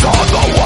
God the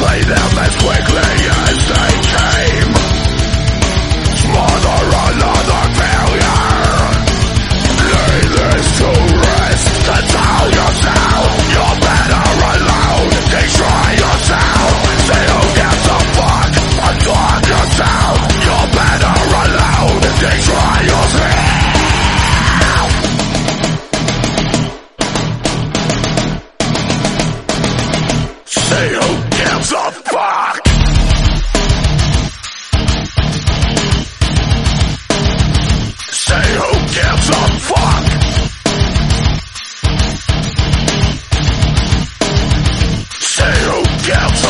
Soy them as quickly. guilt